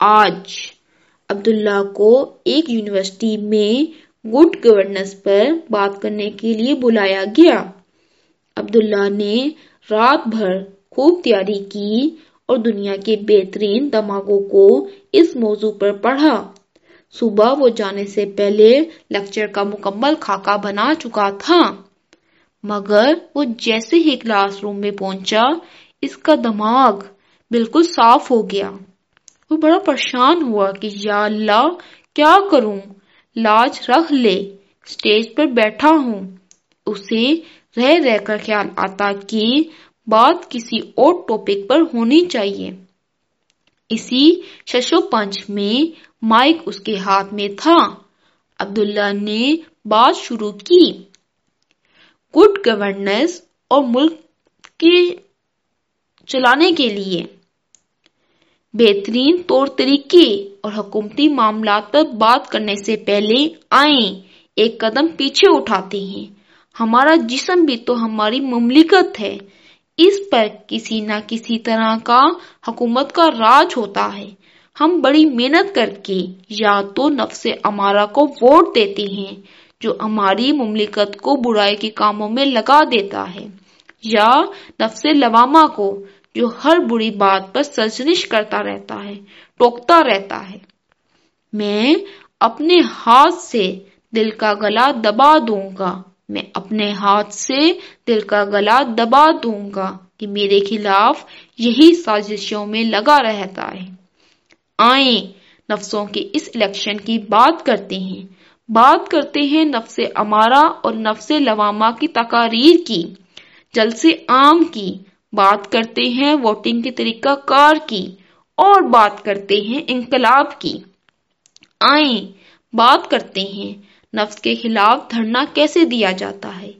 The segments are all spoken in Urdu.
آج عبداللہ کو ایک یونیورسٹی میں گڈ گورننس پر بات کرنے کے لیے بلایا گیا۔ عبداللہ نے رات بھر خوب تیاری کی اور دنیا کے بہترین دماغوں کو اس موضوع پر پڑھا۔ صبح وہ جانے سے پہلے لیکچر کا مکمل خاکہ بنا چکا تھا، مگر وہ جیسے ہی کلاس روم میں پہنچا، اس کا دماغ بالکل صاف ہو گیا۔ وہ بڑا پریشان ہوا کہ یا اللہ، کیا کروں؟ لاج رکھ لے سٹیج پر بیٹھا ہوں۔ اسے رہ رہ کر خیال آتا کہ بات کسی اور ٹاپک پر ہونی چاہیے۔ اسی ششو پنچ میں مائک اس کے ہاتھ میں تھا۔ عبداللہ نے بات شروع کی۔ گڈ گورننس اور ملک کے چلانے کے لیے۔ بہترین طور طریقے اور حکومتی معاملات پر بات کرنے سے پہلے آئیں، ایک قدم پیچھے اٹھاتے ہیں۔ ہمارا جسم بھی تو ہماری مملکت ہے۔ اس پر کسی نہ کسی طرح کا حکومت کا راج ہوتا ہے۔ ہم بڑی محنت کر کے یا تو نفس امارہ کو ووٹ دیتے ہیں، جو ہماری مملکت کو برائی کے کاموں میں لگا دیتا ہے، یا نفس لوامہ کو جو ہر بری بات پر سرزنش کرتا رہتا ہے، ٹوکتا رہتا ہے۔ میں اپنے ہاتھ سے دل کا گلا دبا دوں گا۔ میں اپنے ہاتھ سے دل کا گلا دبا دوں گا کہ میرے خلاف یہی سازشوں میں لگا رہتا ہے۔ آئیں نفسوں کے اس الیکشن کی بات کرتے ہیں۔ بات کرتے ہیں نفس امارہ اور نفس لوامہ کی تقاریر کی، جلسے عام کی۔ بات کرتے ہیں ووٹنگ کے طریقہ کار کی اور بات کرتے ہیں انقلاب کی۔ آئیں، بات کرتے ہیں نفس کے خلاف دھرنا کیسے دیا جاتا ہے؟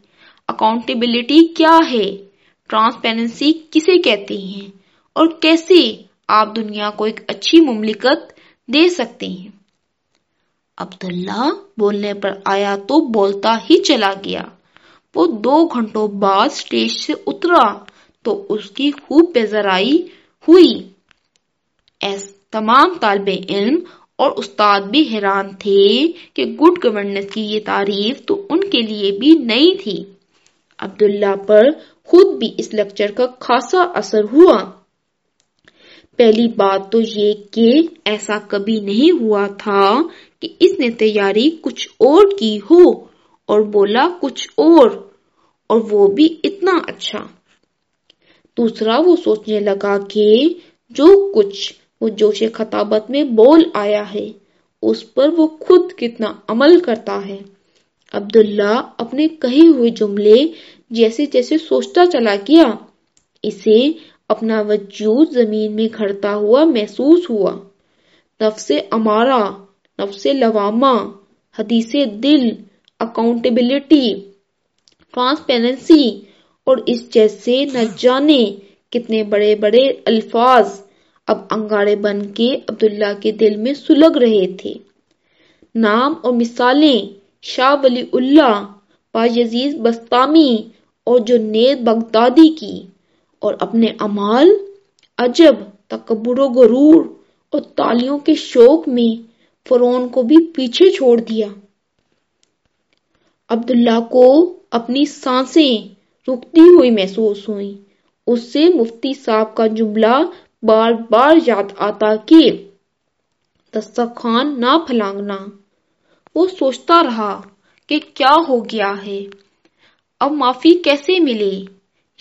اکاؤنٹیبلٹی کیا ہے؟ ٹرانسپیرنسی کسے کہتے ہیں؟ اور کیسے آپ دنیا کو ایک اچھی مملکت دے سکتے ہیں؟ عبداللہ بولنے پر آیا تو بولتا ہی چلا گیا۔ وہ دو گھنٹوں بعد سٹیج سے اترا۔ تو اس کی خوب بیزرائی ہوئی۔ ایس تمام طالب علم اور استاد بھی حیران تھے کہ گڈ گورننس کی یہ تعریف تو ان کے لیے بھی نئی تھی۔ عبداللہ پر خود بھی اس لیکچر کا خاصا اثر ہوا۔ پہلی بات تو یہ کہ ایسا کبھی نہیں ہوا تھا کہ اس نے تیاری کچھ اور کی ہو اور بولا کچھ اور اور وہ بھی اتنا اچھا۔ دوسرا وہ سوچنے لگا کہ جو کچھ وہ جوش خطابت میں بول آیا ہے، اس پر وہ خود کتنا عمل کرتا ہے۔ عبداللہ اپنے کہے ہوئے جملے جیسے جیسے سوچتا چلا گیا، اسے اپنا وجود زمین میں گھڑتا ہوا محسوس ہوا۔ نفس امارہ، نفس لوامہ، حدیث دل اکاؤنٹیبلٹی ٹرانسپیرنسی اور اس جیسے نہ جانے کتنے بڑے بڑے الفاظ اب انگارے بن کے عبداللہ کے دل میں سلگ رہے تھے۔ نام اور مثالیں، شاہ ولی اللہ با یزیز بستامی اور جو نیت بغدادی کی اور اپنے امال عجب، تکبر و غرور اور تالیوں کے شوق میں فرون کو بھی پیچھے چھوڑ دیا۔ عبداللہ کو اپنی سانسیں رکتی ہوئی محسوس ہوئی اس سے مفتی صاحب کا جملہ بار بار یاد آتا کہ دسترخوان نہ پھلانگنا۔ وہ سوچتا رہا کہ کیا ہو گیا ہے۔ اب معافی کیسے ملے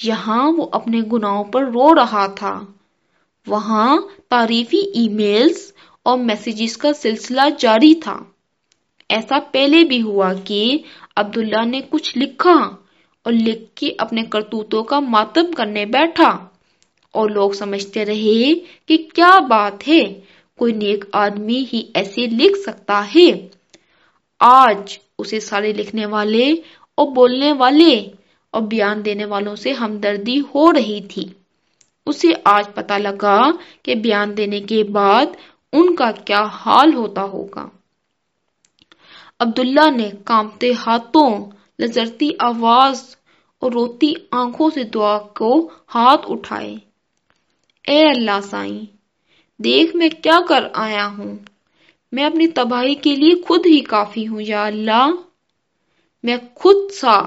یہاں وہ اپنے گناہوں پر رو رہا تھا۔ وہاں تعریفی ای میلز اور میسیجز کا سلسلہ جاری تھا۔ ایسا پہلے بھی ہوا کہ عبداللہ نے کچھ لکھا۔ اور لکھ کے اپنے کرتوتوں کا ماتم کرنے بیٹھا۔ اور لوگ سمجھتے رہے کہ کیا بات ہے، کوئی نیک آدمی ہی ایسے لکھ سکتا ہے۔ آج اسے سارے لکھنے والے اور بولنے والے اور بیان دینے والوں سے ہمدردی ہو رہی تھی۔ اسے آج پتا لگا کہ بیان دینے کے بعد ان کا کیا حال ہوتا ہوگا۔ عبداللہ نے کامتے ہاتھوں لذرتی آواز اور روتی آنکھوں سے دعا کو ہاتھ اٹھائے۔ اے اللہ سائیں، دیکھ میں کیا کر آیا ہوں؟ میں اپنی تباہی کے لیے خود ہی کافی ہوں یا اللہ۔ میں خود سا،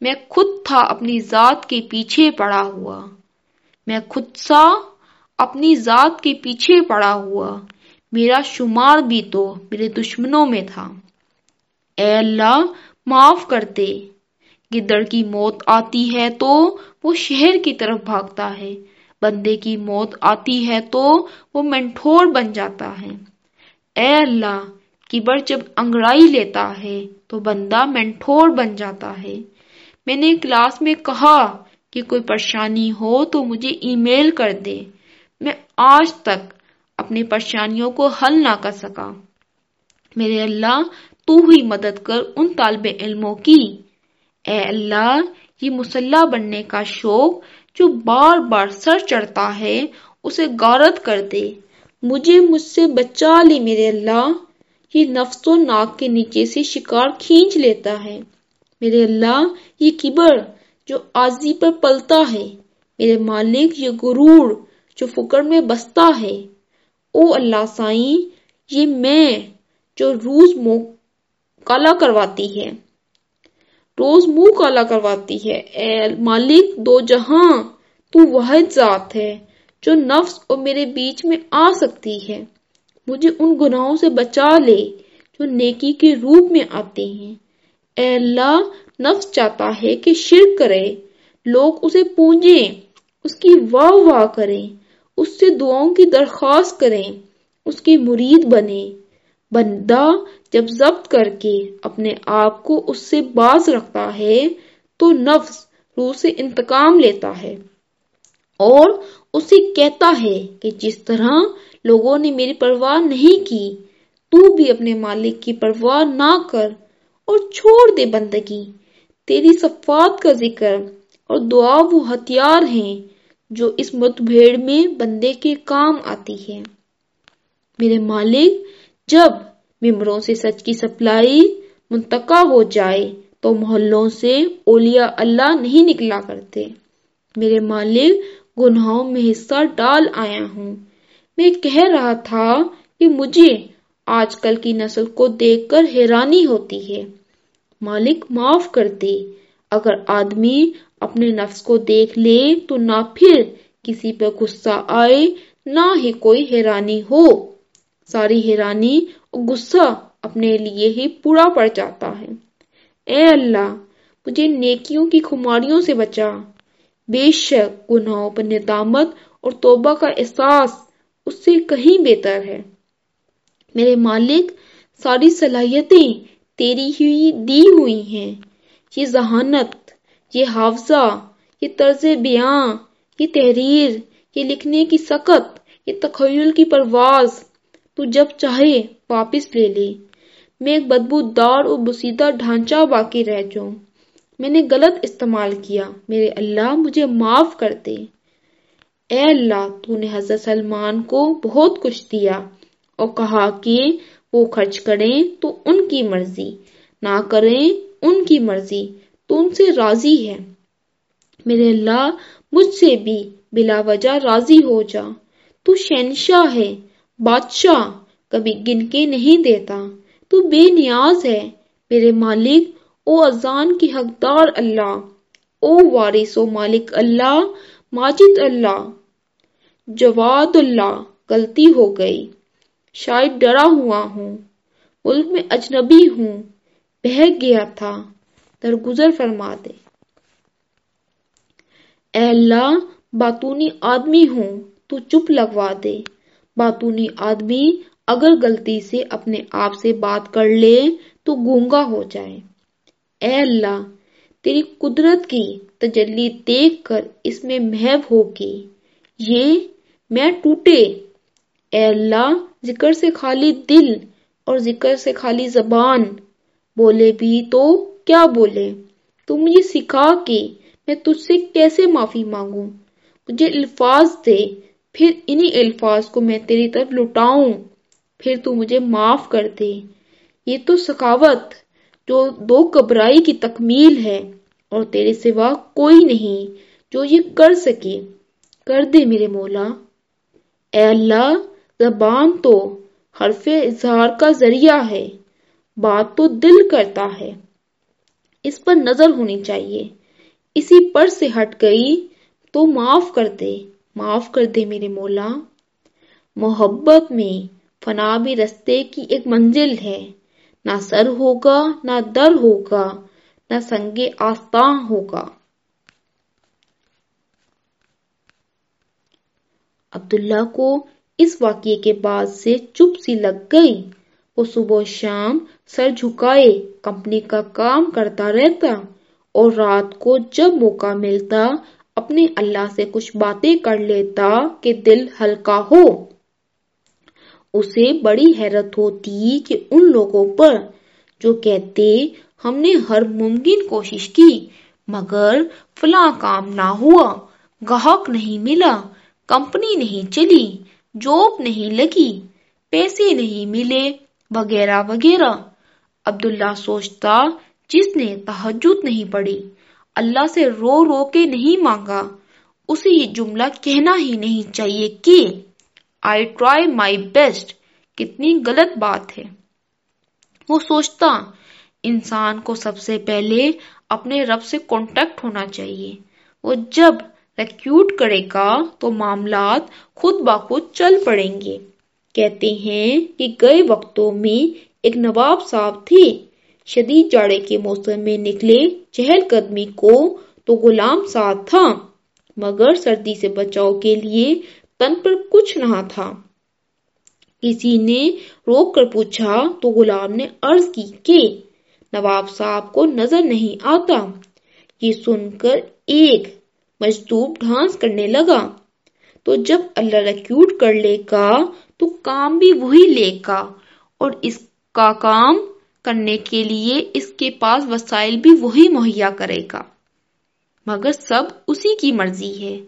میں خود تھا اپنی ذات کے پیچھے پڑا ہوا۔ میں خود سا، اپنی ذات کے پیچھے پڑا ہوا۔ میرا شمار بھی تو میرے دشمنوں میں تھا۔ اے اللہ معاف کرتے گدڑ کی موت آتی ہے تو وہ شہر کی طرف بھاگتا ہے۔ بندے کی موت آتی ہے تو وہ منٹھور بن جاتا ہے۔ اے اللہ، کبر جب انگڑائی لیتا ہے تو بندہ منٹھور بن جاتا ہے۔ میں نے کلاس میں کہا کہ کوئی پریشانی ہو تو مجھے ای میل کر دے۔ میں آج تک اپنی پریشانیوں کو حل نہ کر سکا۔ میرے اللہ تو ہی مدد کر ان طالب علموں کی۔ اے اللہ، یہ مسلح بننے کا شوق جو بار بار سر چڑھتا ہے، اسے غارت کر دے۔ مجھے مجھ سے بچا لے میرے اللہ۔ یہ نفس و ناک کے نیچے سے شکار کھینچ لیتا ہے۔ میرے اللہ، یہ کبر جو آزی پر پلتا ہے۔ میرے مالک، یہ غرور جو فکر میں بستا ہے۔ او اللہ سائیں، یہ میں جو روز منہ کالا کرواتی ہے۔ روز منہ کالا کرواتی ہے۔ اے مالک، دو جہاں تو واحد ذات ہے جو نفس اور میرے بیچ میں آ سکتی ہے۔ مجھے ان گناہوں سے بچا لے جو نیکی کے روپ میں آتے ہیں۔ اے اللہ، نفس چاہتا ہے کہ شرک کرے۔ لوگ اسے پونجیں اس کی واہ واہ کریں۔ اس سے دعاؤں کی درخواست کریں۔ اس کی مرید بنے۔ بندہ جب ضبط کر کے اپنے آپ کو اس سے باز رکھتا ہے، تو نفس روح سے انتقام لیتا ہے۔ اور اسے کہتا ہے کہ جس طرح لوگوں نے میری پرواہ نہیں کی، تو بھی اپنے مالک کی پرواہ نہ کر اور چھوڑ دے بندگی۔ تیری صفات کا ذکر اور دعا وہ ہتھیار ہیں جو اس متبھیڑ میں بندے کے کام آتی ہے میرے مالک، جب ممبروں سے سچ کی سپلائی منتقع ہو جائے تو محلوں سے اولیاء اللہ نہیں نکلا کرتے۔ میرے مالک، گناہوں میں حصہ ڈال آیا ہوں۔ میں کہہ رہا تھا کہ مجھے آج کل کی نسل کو دیکھ کر حیرانی ہوتی ہے۔ مالک معاف کر دے۔ اگر آدمی اپنے نفس کو دیکھ لے تو نہ پھر کسی پہ غصہ آئے، نہ ہی کوئی حیرانی ہو۔ ساری حیرانی اور غصہ اپنے لیے ہی پورا پڑ جاتا ہے۔ اے اللہ، مجھے نیکیوں کی خماریوں سے بچا۔ بے شک گناہوں پر ندامت اور توبہ کا احساس اس سے کہیں بہتر ہے۔ میرے مالک، ساری صلاحیتیں تیری ہی دی ہوئی ہیں۔ یہ ذہانت، یہ حافظہ، یہ طرز بیاں، یہ تحریر، یہ لکھنے کی سکت، یہ تخیل کی پرواز۔ تو جب چاہے واپس لے لے۔ میں ایک بدبو دار اور بسیدہ ڈھانچہ باقی رہ جاؤں۔ میں نے غلط استعمال کیا۔ میرے اللہ مجھے معاف کر دے۔ اے اللہ، تو نے حضرت سلمان کو بہت کچھ دیا اور کہا کہ وہ خرچ کریں تو ان کی مرضی، نہ کریں ان کی مرضی۔ تو ان سے راضی ہے۔ میرے اللہ، مجھ سے بھی بلا وجہ راضی ہو جا۔ تو شہنشاہ ہے۔ بادشاہ کبھی گن کے نہیں دیتا۔ تو بے نیاز ہے میرے مالک، او ازان کی حقدار اللہ، او وارث و مالک اللہ، ماجد اللہ۔ جواد اللہ، غلطی ہو گئی۔ شاید ڈرا ہوا ہوں، ملک میں اجنبی ہوں بہک گیا تھا۔ درگزر فرما دے۔ اے اللہ، باتونی آدمی ہوں، تو چپ لگوا دے۔ باتونی آدمی اگر غلطی سے اپنے آپ سے بات کر لے تو گونگا ہو جائے۔ اے اللہ، تیری قدرت کی تجلی دیکھ کر اس میں محب ہوگی۔ یہ میں ٹوٹے۔ اے اللہ، ذکر سے خالی دل اور ذکر سے خالی زبان۔ بولے بھی تو کیا بولے؟ تو مجھے سکھا کہ میں تجھ سے کیسے معافی مانگوں؟ مجھے الفاظ دے۔ پھر انہی الفاظ کو میں تیری طرف لٹاؤں پھر تو مجھے معاف کر دے۔ یہ تو سخاوت جو دو کبرائی کی تکمیل ہے، اور تیرے سوا کوئی نہیں جو یہ کر سکے۔ کر دے میرے مولا۔ اے اللہ، زبان تو حرف اظہار کا ذریعہ ہے، بات تو دل کرتا ہے۔ اس پر نظر ہونی چاہیے۔ اسی پر سے ہٹ گئی تو معاف کر دے۔ معاف کر دے میرے مولا۔ محبت میں فنا بھی رستے کی ایک منزل ہے۔ نہ سر ہوگا، نہ در ہوگا، نہ سنگے آستاں ہوگا۔ عبداللہ کو اس واقعے کے بعد سے چپ سی لگ گئی۔ وہ صبح و شام سر جھکائے کمپنی کا کام کرتا رہتا اور رات کو جب موقع ملتا اپنے اللہ سے کچھ باتیں کر لیتا کہ دل ہلکا ہو۔ اسے بڑی حیرت ہوتی کہ ان لوگوں پر جو کہتے، ہم نے ہر ممکن کوشش کی، مگر فلاں کام نہ ہوا۔ گاہک نہیں ملا، کمپنی نہیں چلی، جاب نہیں لگی، پیسے نہیں ملے، وغیرہ وغیرہ۔ عبداللہ سوچتا، جس نے تحجد نہیں پڑی اللہ سے رو رو کے نہیں مانگا۔ اسے یہ جملہ کہنا ہی نہیں چاہیے کہ آئی ٹرائی مائی بیسٹ کتنی غلط بات ہے۔ وہ سوچتا، انسان کو سب سے پہلے اپنے رب سے کانٹیکٹ ہونا چاہیے۔ وہ جب ریکیوٹ کرے گا تو معاملات خود بخود چل پڑیں گے۔ کہتے ہیں کہ گئے وقتوں میں ایک نواب صاحب تھے۔ شدید جاڑے کے موسم میں نکلے چہل قدمی کو تو غلام ساتھ تھا، مگر سردی سے بچاؤ کے لیے تن پر کچھ نہ تھا۔ کسی نے روک کر پوچھا تو غلام نے عرض کی کہ نواب صاحب کو نظر نہیں آتا۔ یہ سن کر ایک مجدوب ڈھانس کرنے لگا۔ تو جب اللہ ریکیوٹ کر لے گا تو کام بھی وہی لے گا اور اس کا کام کرنے کے لیے اس کے پاس وسائل بھی وہی مہیا کرے گا۔ مگر سب اسی کی مرضی ہے۔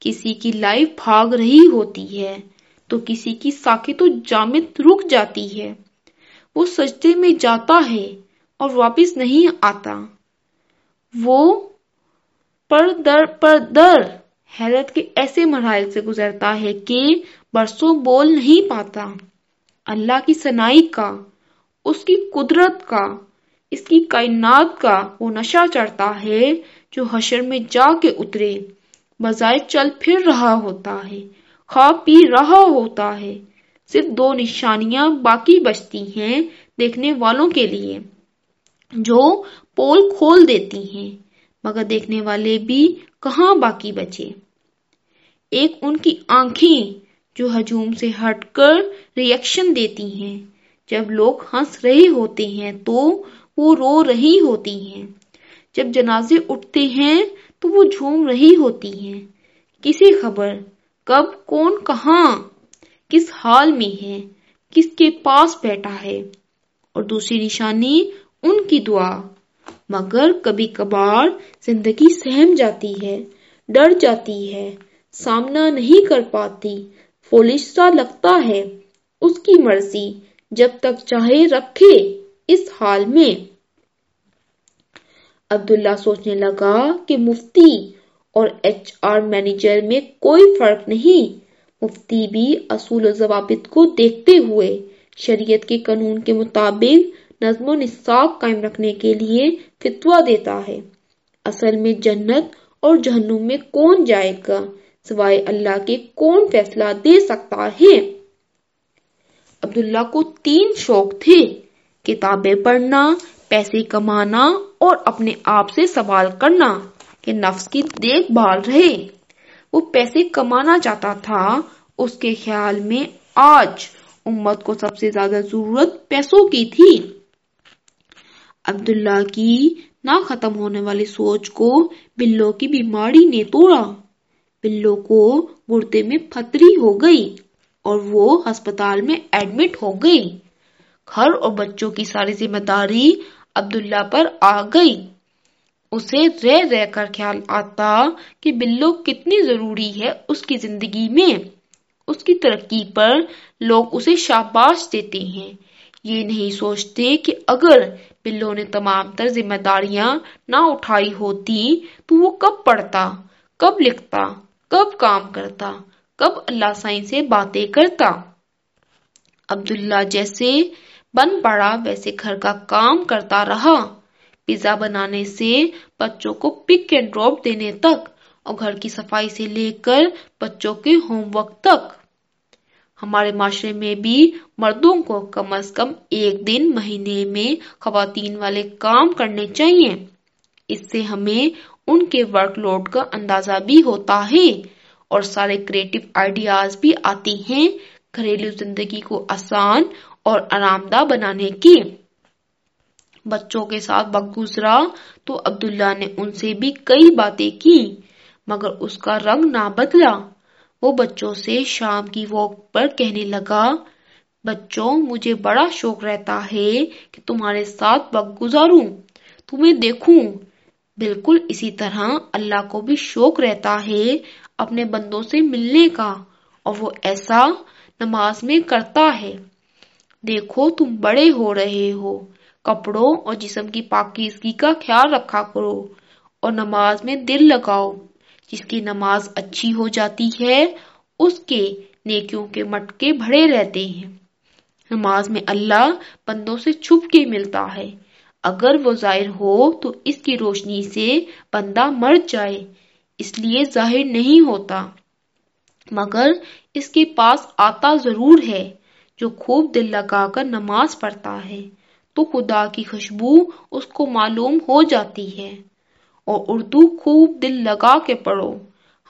کسی کی لائف بھاگ رہی ہوتی ہے، تو کسی کی ساکت و جامد رک جاتی ہے۔ وہ سجدے میں جاتا ہے اور واپس نہیں آتا۔ وہ پر در پر در حیرت کے ایسے مراحل سے گزرتا ہے کہ برسوں بول نہیں پاتا۔ اللہ کی سنائی کا اس کی قدرت کا، اس کی کائنات کا وہ نشہ چڑھتا ہے جو حشر میں جا کے اترے۔ بظاہر چل پھر رہا ہوتا ہے کھا پی رہا ہوتا ہے۔ صرف دو نشانیاں باقی بچتی ہیں دیکھنے والوں کے لیے، جو پول کھول دیتی ہیں، مگر دیکھنے والے بھی کہاں باقی بچے؟ ایک ان کی آنکھیں جو ہجوم سے ہٹ کر ریئیکشن دیتی ہیں۔ جب لوگ ہنس رہے ہوتے ہیں تو وہ رو رہی ہوتی ہیں۔ جب جنازے اٹھتے ہیں تو وہ جھوم رہی ہوتی ہیں۔ کسی خبر؟ کب؟ کون؟ کہاں؟ کس حال میں ہے کس کے پاس بیٹھا ہے؟ اور دوسری نشانی، ان کی دعا۔ مگر کبھی کبھار زندگی سہم جاتی ہے، ڈر جاتی ہے، سامنا نہیں کر پاتی۔ فولش سا لگتا ہے، اس کی مرضی جب تک چاہے رکھے اس حال میں۔ عبداللہ سوچنے لگا کہ مفتی اور ایچ آر مینیجر میں کوئی فرق نہیں۔ مفتی بھی اصول و ضوابط کو دیکھتے ہوئے شریعت کے قانون کے مطابق نظم و نصاب قائم رکھنے کے لیے فتوا دیتا ہے۔ اصل میں جنت اور جہنم میں کون جائے گا؟ سوائے اللہ کے کون فیصلہ دے سکتا ہے؟ عبداللہ کو تین شوق تھے، کتابیں پڑھنا، پیسے کمانا اور اپنے آپ سے سوال کرنا کہ نفس کی دیکھ بھال رہے۔ وہ پیسے کمانا چاہتا تھا، اس کے خیال میں آج امت کو سب سے زیادہ ضرورت پیسوں کی تھی۔ عبداللہ کی نہ ختم ہونے والی سوچ کو بلو کی بیماری نے توڑا۔ بلو کو گردے میں پتری ہو گئی۔ اور وہ ہسپتال میں ایڈمٹ ہو گئی۔ گھر اور بچوں کی ساری ذمہ داری عبداللہ پر آ گئی۔ اسے رہ رہ کر خیال آتا کہ بلو کتنی ضروری ہے اس کی زندگی میں۔ اس کی ترقی پر لوگ اسے شاباش دیتے ہیں۔ یہ نہیں سوچتے کہ اگر بلو نے تمام تر ذمہ داریاں نہ اٹھائی ہوتی تو وہ کب پڑھتا، کب لکھتا، کب کام کرتا۔ کب اللہ سائیں سے باتیں کرتا۔ عبداللہ جیسے بن پڑا ویسے گھر کا کام کرتا رہا۔ پیزا بنانے سے بچوں کو پک اینڈ ڈراپ دینے تک اور گھر کی صفائی سے لے کر بچوں کے ہوم ورک تک۔ ہمارے معاشرے میں بھی مردوں کو کم از کم ایک دن مہینے میں خواتین والے کام کرنے چاہیے۔ اس سے ہمیں ان کے ورک لوڈ کا اندازہ بھی ہوتا ہے۔ اور سارے کریٹو آئیڈیاز بھی آتی ہیں گھریلو زندگی کو آسان اور آرام دہ بنانے کی۔ بچوں کے ساتھ وقت گزرا تو عبداللہ نے ان سے بھی کئی باتیں کی، مگر اس کا رنگ نہ بدلا۔ وہ بچوں سے شام کی واک پر کہنے لگا، بچوں، مجھے بڑا شوق رہتا ہے کہ تمہارے ساتھ وقت گزاروں، تمہیں دیکھوں۔ بالکل اسی طرح اللہ کو بھی شوق رہتا ہے اپنے بندوں سے ملنے کا، اور وہ ایسا نماز میں کرتا ہے۔ دیکھو تم بڑے ہو رہے ہو، کپڑوں اور جسم کی پاکیزگی کا خیال رکھا کرو، اور نماز میں دل لگاؤ۔ جس کی نماز اچھی ہو جاتی ہے، اس کے نیکیوں کے مٹکے بھرے رہتے ہیں۔ نماز میں اللہ بندوں سے چھپ کے ملتا ہے۔ اگر وہ ظاہر ہو تو اس کی روشنی سے بندہ مر جائے۔ اس لیے ظاہر نہیں ہوتا۔ مگر اس کے پاس آتا ضرور ہے، جو خوب دل لگا کر نماز پڑھتا ہے، تو خدا کی خوشبو اس کو معلوم ہو جاتی ہے۔ اور اردو خوب دل لگا کے پڑھو۔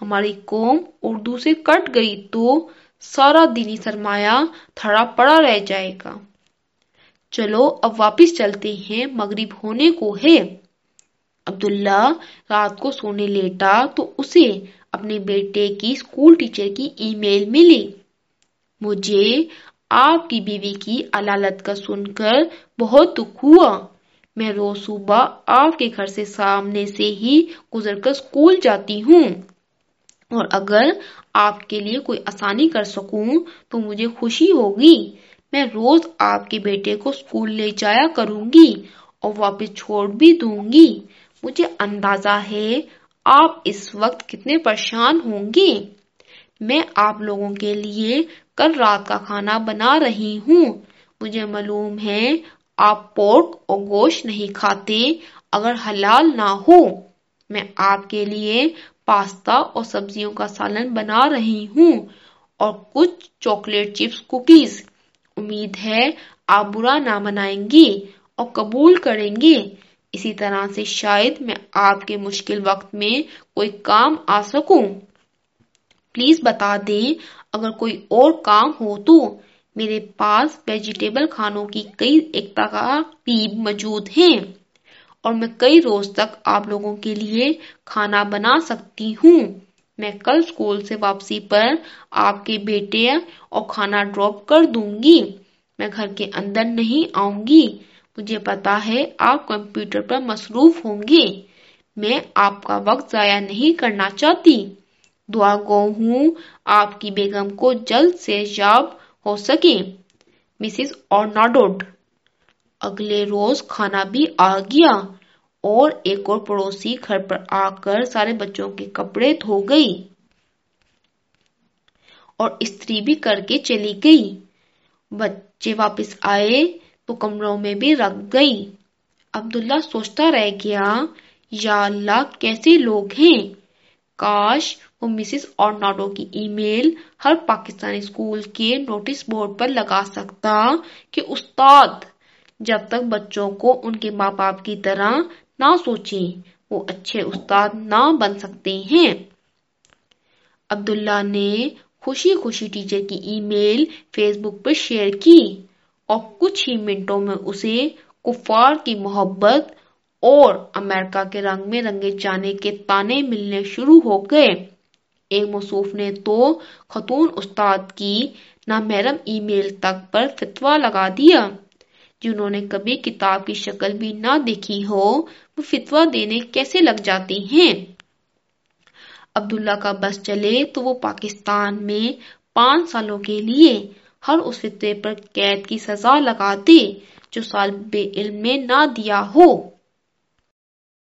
ہماری قوم اردو سے کٹ گئی تو سارا دینی سرمایہ تھڑا پڑا رہ جائے گا۔ چلو، اب واپس چلتے ہیں۔ مغرب ہونے کو ہے۔ عبداللہ رات کو سونے لیٹا تو اسے اپنے بیٹے کی اسکول ٹیچر کی ای میل ملی۔ مجھے آپ کی بیوی کی علالت کا سن کر بہت دکھ ہوا۔ میں روز صبح آپ کے گھر سے سامنے سے ہی گزر کر اسکول جاتی ہوں۔ اور اگر آپ کے لیے کوئی آسانی کر سکوں تو مجھے خوشی ہوگی۔ میں روز آپ کے بیٹے کو اسکول لے جایا کروں گی اور واپس چھوڑ بھی دوں گی۔ مجھے اندازہ ہے آپ اس وقت کتنے پریشان ہوں گے۔ میں آپ لوگوں کے لیے کل رات کا کھانا بنا رہی ہوں۔ مجھے معلوم ہے آپ پورک اور گوشت نہیں کھاتے اگر حلال نہ ہو۔ میں آپ کے لیے پاستا اور سبزیوں کا سالن بنا رہی ہوں اور کچھ چاکلیٹ چپس کوکیز۔ امید ہے آپ برا نہ منائیں گے اور قبول کریں گے۔ اسی طرح سے شاید میں آپ کے مشکل وقت میں کوئی کام آ سکوں۔ پلیز بتا دیں، اگر کوئی اور کام ہو تو۔ میرے پاس ویجیٹیبل کھانوں کی کئی ایک موجود ہیں اور میں کئی روز تک آپ لوگوں کے لیے کھانا بنا سکتی ہوں۔ میں کل اسکول سے واپسی پر آپ کے بیٹے اور کھانا ڈراپ کر دوں گی۔ میں گھر کے اندر نہیں آؤں گی۔ مجھے پتا ہے آپ کمپیوٹر پر مصروف ہوں گے۔ میں آپ کا وقت ضائع نہیں کرنا چاہتی۔ دعا گو ہوں آپ کی بیگم کو جلد سے یاب ہو سکے۔ مسز اور اگلے روز کھانا بھی آ گیا اور ایک اور پڑوسی گھر پر آ کر سارے بچوں کے کپڑے دھو گئی اور استری بھی کر کے چلی گئی۔ بچے واپس آئے تو کمروں میں بھی رکھ گئی عبداللہ سوچتا رہ گیا، یا اللہ کیسے لوگ ہیں؟ کاش وہ مسز اور کی ای میل ہر پاکستانی اسکول کے نوٹس بورڈ پر لگا سکتا کہ استاد، جب تک بچوں کو ان کے ماں باپ کی طرح نہ سوچیں، وہ اچھے استاد نہ بن سکتے ہیں۔ عبداللہ نے خوشی خوشی ٹیچر کی ای میل فیس بک پر شیئر کی۔ اور کچھ ہی منٹوں میں اسے کفار کی محبت اور امریکہ کے رنگ میں رنگے جانے کے تانے ملنے شروع ہو گئے۔ ایک موصوف نے تو خاتون استاد کی نامحرم ای میل تک پر فتوا لگا دیا۔ جنہوں نے کبھی کتاب کی شکل بھی نہ دیکھی ہو، وہ فتوا دینے کیسے لگ جاتی ہیں؟ عبداللہ کا بس چلے تو وہ پاکستان میں پانچ سالوں کے لیے ہر اس فطرے پر قید کی سزا لگا دے جو سال بے علم میں نہ دیا ہو۔